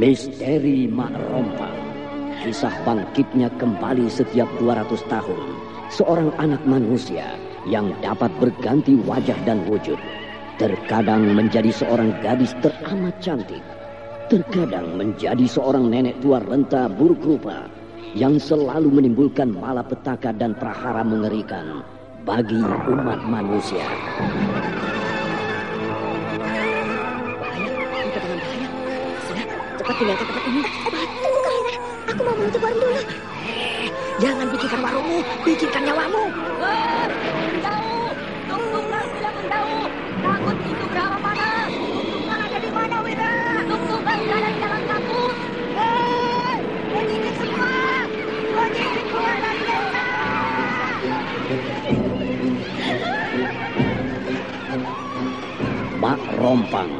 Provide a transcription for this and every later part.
Misteri Mak Rompang Kisah bangkitnya kembali setiap 200 tahun. Seorang anak manusia yang dapat berganti wajah dan wujud. Terkadang menjadi seorang gadis teramat cantik. Terkadang menjadi seorang nenek tua renta buruk rupa Yang selalu menimbulkan malapetaka dan prahara mengerikan Bagi umat manusia Cepat tinggalkan tempat ini. Tunggu Kahira, aku mau menutup warung dulu. Jangan pikirkan warungmu, pikirkan nyawamu. Menjauh! Tuk-tuklah tidak menjauh! Takut itu berapa panas! Tuk-tuklah ada di mana, Wira? Tuk-tuklah ada di dalam takut! Hei! Berdiri semua! Berdiri keluar dari desa! Mak Rompang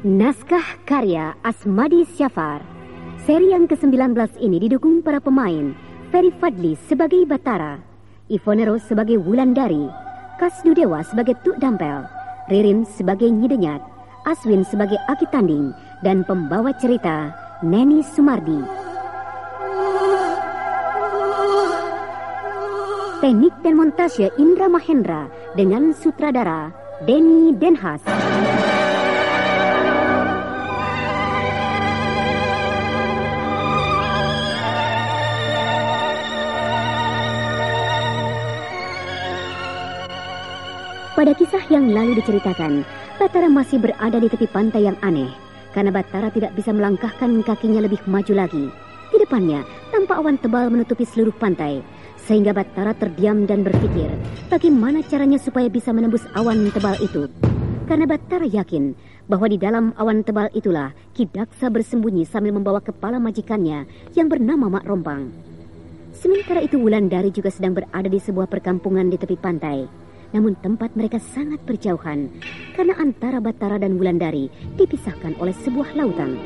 Naskah karya Asmadi Syafar. Seri yang ke-19 ini didukung para pemain Ferry Fadli sebagai Batara, Ivone Rose sebagai Wulandari, Kasdu Dewa sebagai Tuk Dampel, Ririn sebagai Nyidenyat, Aswin sebagai Aki Tanding, dan pembawa cerita Neni Sumardi. Teknik dan montase Indra Mahendra dengan sutradara Denny Denhas. Pada kisah yang lalu diceritakan, Batara masih berada di tepi pantai yang aneh karena Batara tidak bisa melangkahkan kakinya lebih maju lagi. Di depannya, tampak awan tebal menutupi seluruh pantai, sehingga Batara terdiam dan berpikir bagaimana caranya supaya bisa menembus awan tebal itu. Karena Batara yakin bahwa di dalam awan tebal itulah Kidaksa bersembunyi sambil membawa kepala majikannya yang bernama Mak Rompang. Sementara itu Wulandari juga sedang berada di sebuah perkampungan di tepi pantai. Namun tempat mereka sangat berjauhan karena antara Batara dan Wulandari dipisahkan oleh sebuah lautan.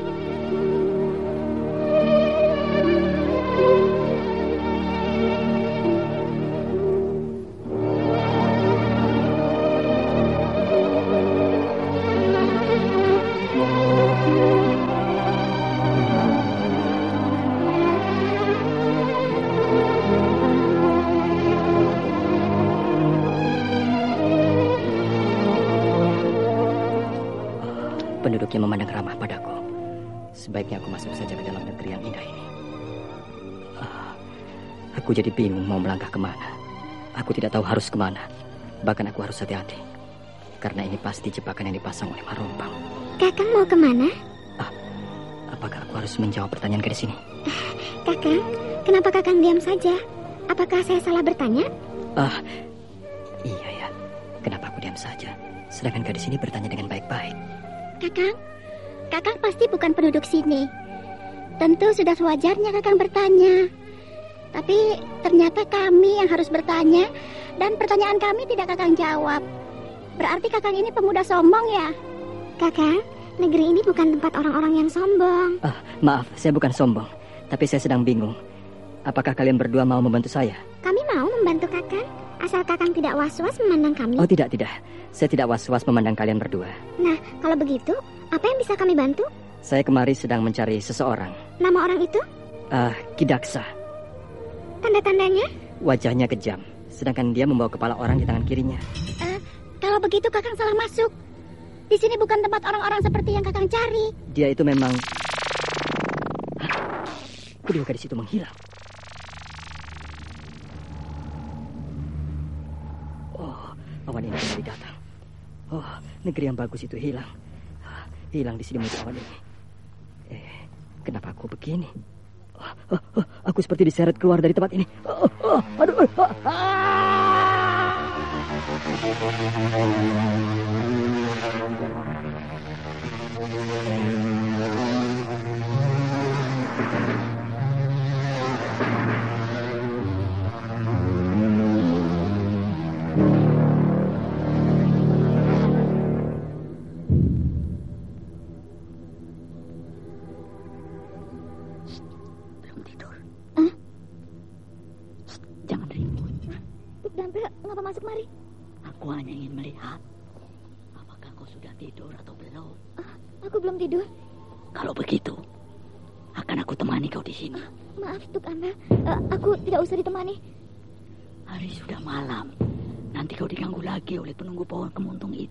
Aku jadi bingung mau melangkah ke mana. Aku tidak tahu harus ke mana. Bahkan aku harus hati-hati. Karena ini pasti jebakan yang dipasang oleh Marompang. Kakang mau ke mana? Apakah aku harus menjawab pertanyaan ke sini? Kakang, kenapa kakang diam saja? Apakah saya salah bertanya? Ah, iya ya. Kenapa aku diam saja? Sedangkan gadis ini bertanya dengan baik-baik. Kakang, kakang pasti bukan penduduk sini. Tentu sudah sewajarnya kakang bertanya. Tapi ternyata kami yang harus bertanya dan pertanyaan kami tidak kakang jawab. Berarti kakang ini pemuda sombong ya? Kakang, negeri ini bukan tempat orang-orang yang sombong. Ah, maaf, saya bukan sombong. Tapi saya sedang bingung. Apakah kalian berdua mau membantu saya? Kami mau membantu kakang, asal kakang tidak was-was memandang kami. Oh tidak, tidak. Saya tidak was-was memandang kalian berdua. Nah, kalau begitu, apa yang bisa kami bantu? Saya kemari sedang mencari seseorang. Nama orang itu? Ah, Kidaksa. Tanda-tandanya? Wajahnya kejam. Sedangkan dia membawa kepala orang di tangan kirinya. Eh, kalau begitu kakang salah masuk. Di sini bukan tempat orang-orang seperti yang kakang cari. Dia itu memang... Kedua gadis itu menghilang. Oh, awan ini kembali datang. Oh, negeri yang bagus itu hilang. Ah, Hilang di sini awan ini. Eh, kenapa aku begini? Aku seperti diseret keluar dari tempat ini. Aduh,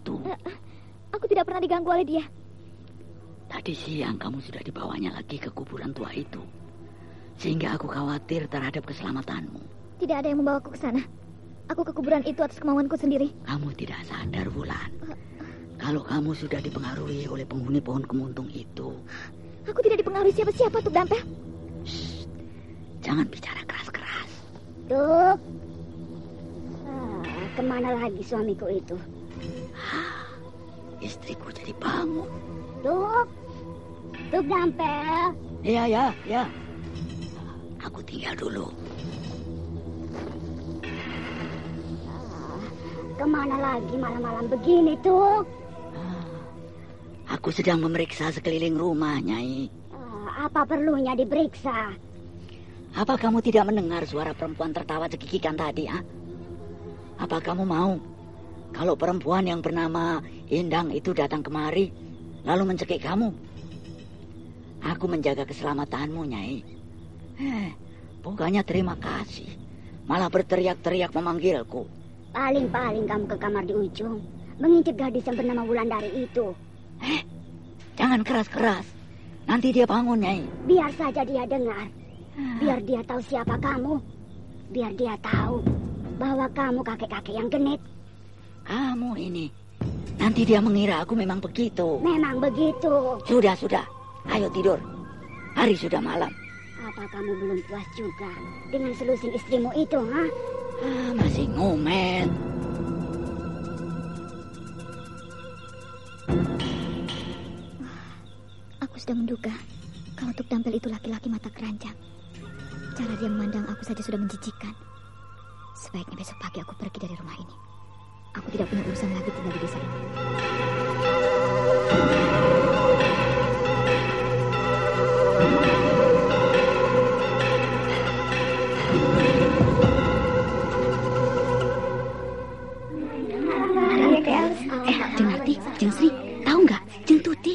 itu. Aku tidak pernah diganggu oleh dia. Tadi siang kamu sudah dibawanya lagi ke kuburan tua itu. Sehingga aku khawatir terhadap keselamatanmu. Tidak ada yang membawaku ke sana. Aku ke kuburan itu atas kemauanku sendiri. Kamu tidak sadar, Wulan. Kalau kamu sudah dipengaruhi oleh penghuni pohon kemuntung itu, Aku tidak dipengaruhi siapa-siapa, Tuk Dampel. jangan bicara keras-keras. Tuk. Ah, ke mana lagi suamiku itu? Istriku jadi bangun. Tuk. Tuk Dampel. Ya, ya, ya. Aku tinggal dulu. Ke mana lagi malam-malam begini, Tuk? Aku sedang memeriksa sekeliling rumah, Nyai. Ah, apa perlunya diperiksa? Apa kamu tidak mendengar suara perempuan tertawa cekikikan tadi, ah? Apa kamu mau kalau perempuan yang bernama Indang itu datang kemari lalu mencekik kamu? Aku menjaga keselamatanmu, Nyai. Eh, bukannya terima kasih. Malah berteriak-teriak memanggilku. Paling-paling kamu ke kamar di ujung. Mengintip gadis yang bernama Wulandari itu. Jangan keras-keras. Nanti dia bangun, Nyai. Biar saja dia dengar. Biar dia tahu siapa kamu. Biar dia tahu bahwa kamu kakek-kakek yang genit. Kamu ini. Nanti dia mengira aku memang begitu. Memang begitu. Sudah, sudah. Ayo tidur. Hari sudah malam. Apa kamu belum puas juga dengan selusin istrimu itu, ha? Ah, masih ngomel. Aku sudah menduga kalau untuk tampil itu laki-laki mata keranjang. Cara dia memandang aku saja sudah menjijikan. Sebaiknya besok pagi aku pergi dari rumah ini. Aku tidak punya urusan lagi tinggal di desa ini. Eh, Jeng Jeng Sri?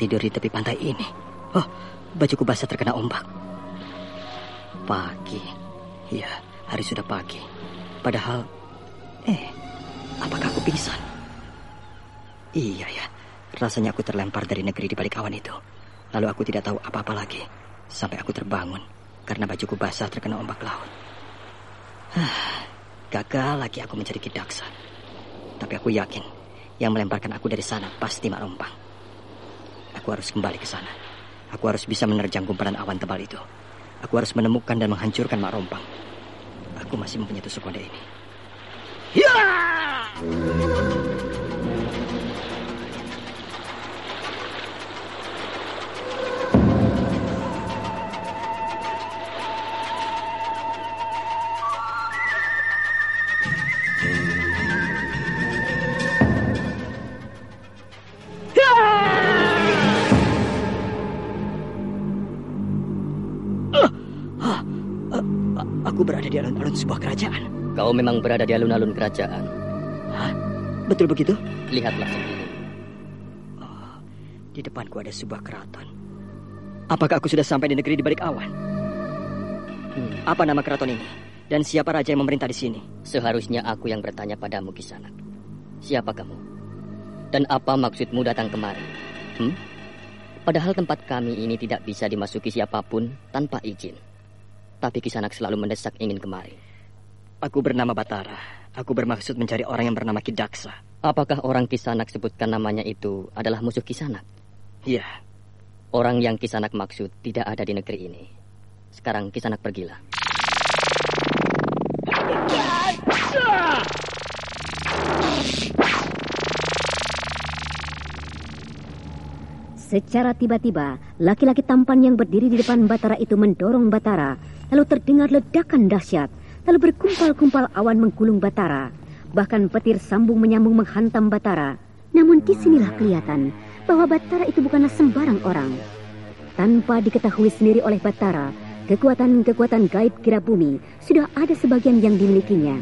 Tertidur di tepi pantai ini. Oh, bajuku basah terkena ombak. Pagi. Ya, hari sudah pagi. Padahal, eh, apakah aku pingsan? Iya ya, rasanya aku terlempar dari negeri di balik awan itu. Lalu aku tidak tahu apa-apa lagi. Sampai aku terbangun karena bajuku basah terkena ombak laut. Hah, gagal lagi aku mencari kidaksa. Tapi aku yakin yang melemparkan aku dari sana pasti Mak Rompang. Aku harus kembali ke sana. Aku harus bisa menerjang gumpalan awan tebal itu. Aku harus menemukan dan menghancurkan Mak Rompang. Aku masih mempunyai tusuk konde ini. A- Aku berada di alun-alun sebuah kerajaan. Kau memang berada di alun-alun kerajaan. Hah? Betul begitu? Lihatlah sendiri. Di depanku ada sebuah keraton. Apakah aku sudah sampai di negeri di balik awan? Hmm, Apa nama keraton ini? Dan siapa raja yang memerintah di sini? Seharusnya aku yang bertanya padamu Kisanak. Siapa kamu? Dan apa maksudmu datang kemari? Hmm? Padahal tempat kami ini tidak bisa dimasuki siapa pun tanpa izin. Tapi Kisanak selalu mendesak ingin kemari. Aku bernama Batara. Aku bermaksud mencari orang yang bernama Kidaksa. Apakah orang Kisanak sebutkan namanya itu adalah musuh Kisanak? Iya, Orang yang Kisanak maksud tidak ada di negeri ini. Sekarang Kisanak pergilah. Secara tiba-tiba, laki-laki tampan yang berdiri di depan Batara itu mendorong Batara, lalu terdengar ledakan dahsyat, lalu berkumpal-kumpal awan menggulung Batara. Bahkan petir sambung menyambung menghantam Batara. Namun di sinilah kelihatan bahwa Batara itu bukanlah sembarang orang. Tanpa diketahui sendiri oleh Batara, kekuatan-kekuatan gaib kira bumi sudah ada sebagian yang dimilikinya.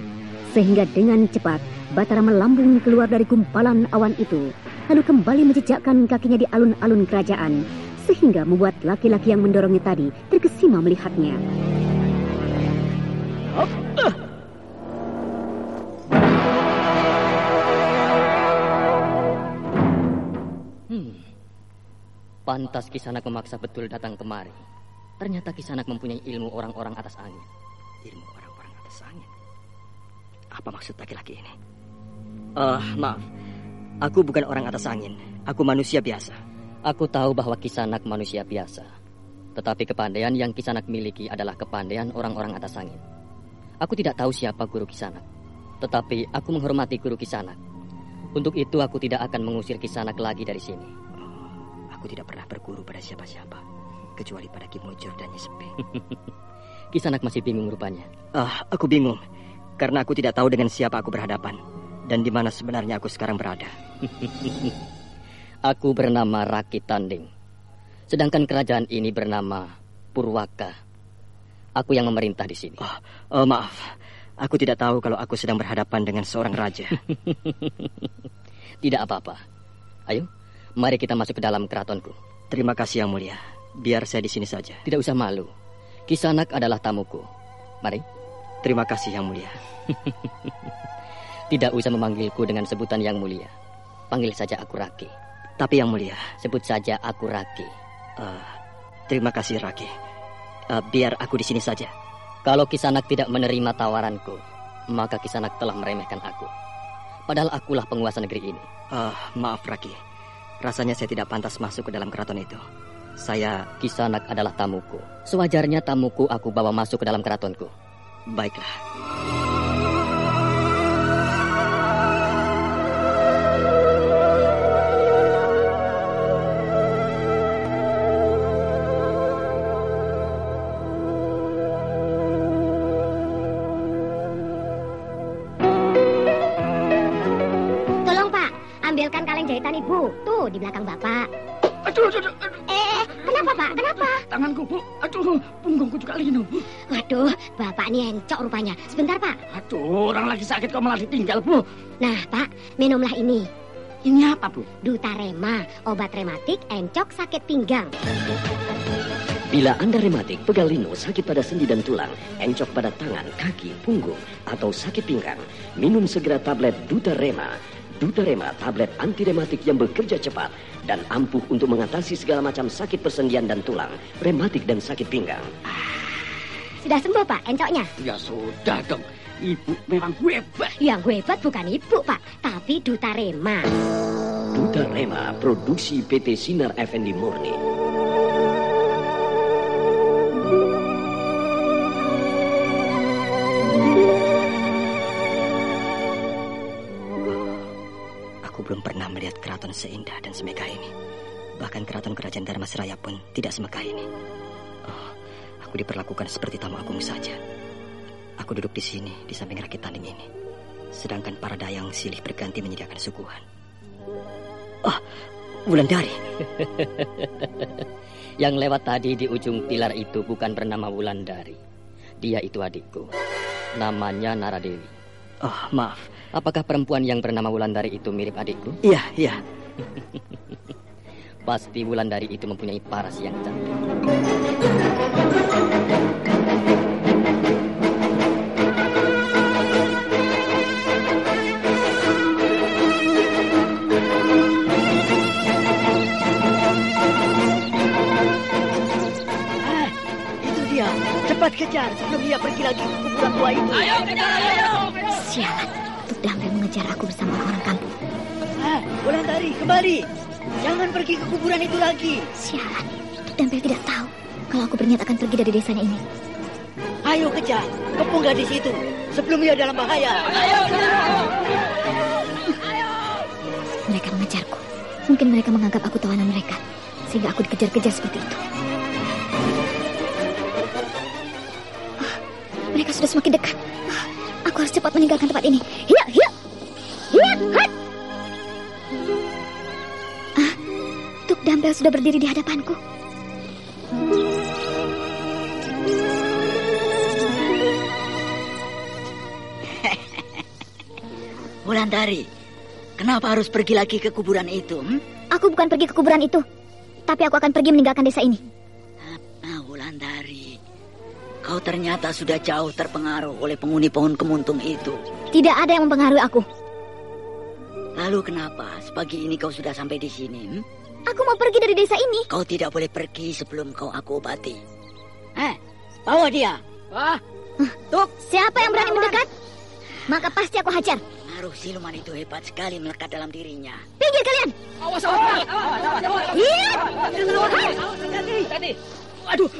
Sehingga dengan cepat, Batara melambung keluar dari gumpalan awan itu, lalu kembali menjejakkan kakinya di alun-alun kerajaan, sehingga membuat laki-laki yang mendorongnya tadi terkesima melihatnya. Hmm. Pantas Kisanak memaksa betul datang kemari. Ternyata Kisanak mempunyai ilmu orang-orang atas angin. ilmu orang-orang atas angin. Apa maksud laki-laki ini? Eh, maaf. Aku bukan orang atas angin. Aku manusia biasa. Aku tahu bahwa Kisanak manusia biasa. Tetapi kepandaian yang Kisanak miliki adalah kepandaian orang-orang atas angin. Aku tidak tahu siapa guru Kisanak. Tetapi aku menghormati guru Kisanak. Untuk itu aku tidak akan mengusir Kisanak lagi dari sini. Aku tidak pernah berguru pada siapa-siapa. Kecuali pada Ki Mujur dan Nyesepi. Kisanak masih bingung rupanya. Ah, aku bingung. Karena aku tidak tahu dengan siapa aku berhadapan. Dan di mana sebenarnya aku sekarang berada. Aku bernama Raki Tanding. Sedangkan kerajaan ini bernama Purwaka. Aku yang memerintah di sini. Oh, oh, maaf. Aku tidak tahu kalau aku sedang berhadapan dengan seorang raja. Tidak apa-apa. Ayo, mari kita masuk ke dalam keratonku. Terima kasih yang mulia. Biar saya di sini saja. Tidak usah malu. Kisanak adalah tamuku. Mari. Terima kasih yang mulia. Tidak usah memanggilku dengan sebutan yang mulia. Panggil saja aku Raki. Tapi yang mulia, Sebut saja aku Raki. eh, terima kasih Raki. Eh, biar aku di sini saja. Kalau Kisanak tidak menerima tawaranku, maka Kisanak telah meremehkan aku. Padahal akulah penguasa negeri ini. Eh, maaf Raki. Rasanya saya tidak pantas masuk ke dalam keraton itu. Saya Kisanak adalah tamuku. Sewajarnya tamuku aku bawa masuk ke dalam keratonku. baiklah. Bapak ini encok rupanya. Sebentar Pak. Aduh, orang lagi sakit kok malah ditinggal, Bu. Nah Pak, minumlah ini. Ini apa, Bu? Dutarema, obat rematik encok sakit pinggang. Bila Anda rematik, pegal linu, sakit pada sendi dan tulang, encok pada tangan, kaki, punggung, atau sakit pinggang, minum segera tablet Dutarema. Dutarema, tablet anti rematik yang bekerja cepat dan ampuh untuk mengatasi segala macam sakit persendian dan tulang, rematik dan sakit pinggang. Sudah sembuh Pak, encoknya? Ya sudah dong. Ibu memang hebat. Yang hebat bukan Ibu Pak, tapi Dutarema. Dutarema, produksi PT Sinar Effendi Murni. Aku belum pernah melihat keraton seindah dan semegah ini. Bahkan keraton kerajaan Dharma Seraya pun tidak semegah ini. Aku diperlakukan seperti tamu agung saja. Aku duduk di sini, di samping rakit tanding ini. Sedangkan para dayang silih berganti menyediakan suguhan. Oh, Wulandari. Yang lewat tadi di ujung pilar itu bukan bernama Wulandari. Dia itu adikku. Namanya Naradewi. Oh, maaf. Apakah perempuan yang bernama Wulandari itu mirip adikku? Iya, iya. Pasti Wulandari itu mempunyai paras yang cantik. Ah, itu dia. Cepat kejar sebelum dia pergi lagi ke kuburan tua itu. Ayo, kejar, ayo. Sialan, Tuk mengejar aku bersama orang kampung. Ah, Wulandari, kembali. Jangan pergi ke kuburan itu lagi. Sialan, Tuk Damrel tidak tahu kalau aku berniat akan pergi dari desanya ini. Ayo kejar, kepung gadis itu sebelum ia dalam bahaya. Mereka mengejarku. Mungkin mereka menganggap aku tawanan mereka. Sehingga aku dikejar-kejar seperti itu. Ah, mereka sudah semakin dekat. Ah, aku harus cepat meninggalkan tempat ini. Hiya, hiya. Hiya, hat. Ah, Tuk Dampel sudah berdiri di hadapanku. Wulandari, kenapa harus pergi lagi ke kuburan itu? Hmm? Aku bukan pergi ke kuburan itu. Tapi aku akan pergi meninggalkan desa ini. Nah, Wulandari, kau ternyata sudah jauh terpengaruh oleh penghuni pohon kemuntung itu. Tidak ada yang mempengaruhi aku. Lalu kenapa sepagi ini kau sudah sampai di sini? hmm? Aku mau pergi dari desa ini. Kau tidak boleh pergi sebelum kau aku obati. Eh, bawa dia. Wah, Siapa yang berani mendekat? Maka pasti aku hajar. Pengaruh siluman itu hebat sekali melekat dalam dirinya. Pinggir kalian. Awas, awas, awas, awas. Iya. Aduh,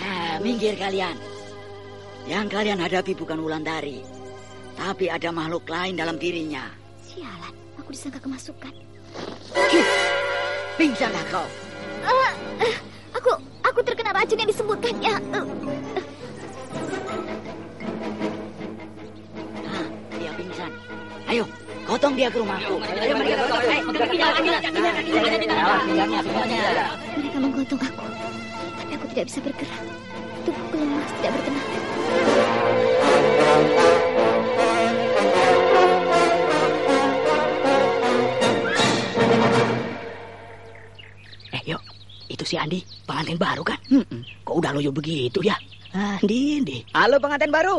Ah, minggir kalian. Yang kalian hadapi bukan Wulandari, tapi ada makhluk lain dalam dirinya. Sialan, aku disangka kemasukan. Pingsanlah kau. Eh, eh, aku aku terkena racun yang disebutkannya. Eh, Nah, Ayo, gotong dia ke rumahku. Ayo, mari kita gotong. Mereka menggotong aku, tapi aku tidak bisa bergerak. Tubuhku lemas, tidak bertenaga. Eh, yuk. Itu si Andi, pengantin baru kan? Kok udah loyo begitu ya? Andi, Andi. Halo pengantin baru.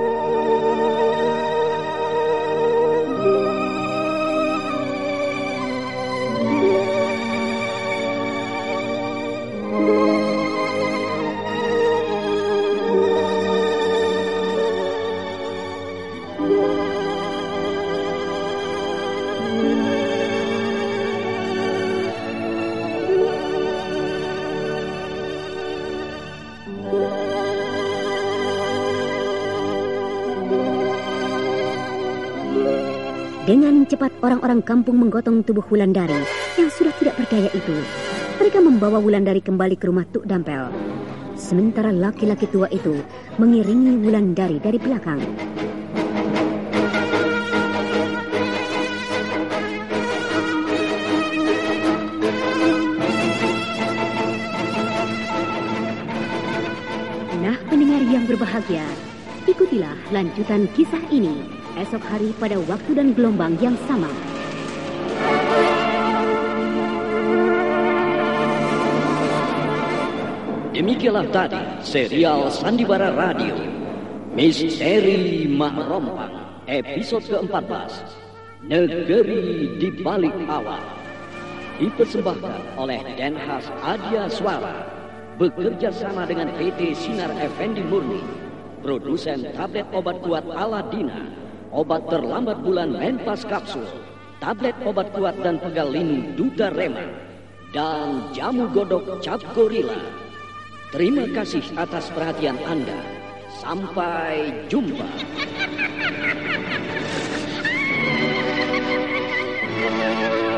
Dengan cepat orang-orang kampung menggotong tubuh Wulandari yang sudah tidak berdaya itu. Mereka membawa Wulandari kembali ke rumah Tuk Dampel. Sementara laki-laki tua itu mengiringi Wulandari dari belakang. Nah, pendengar yang berbahagia, ikutilah lanjutan kisah ini esok hari pada waktu dan gelombang yang sama. Demikianlah tadi serial Sandiwara Radio Misteri Mak Rompang episode ke-14 Negeri di Balik Awal dipersembahkan oleh Denhas Adia Suara bekerja sama dengan PT Sinar Effendi Murni produsen tablet obat kuat Aladina obat terlambat bulan Menpas Kapsul tablet obat kuat dan pegalin Duta Rema dan jamu godok Cap Gorilla Terima kasih atas perhatian Anda. Sampai jumpa.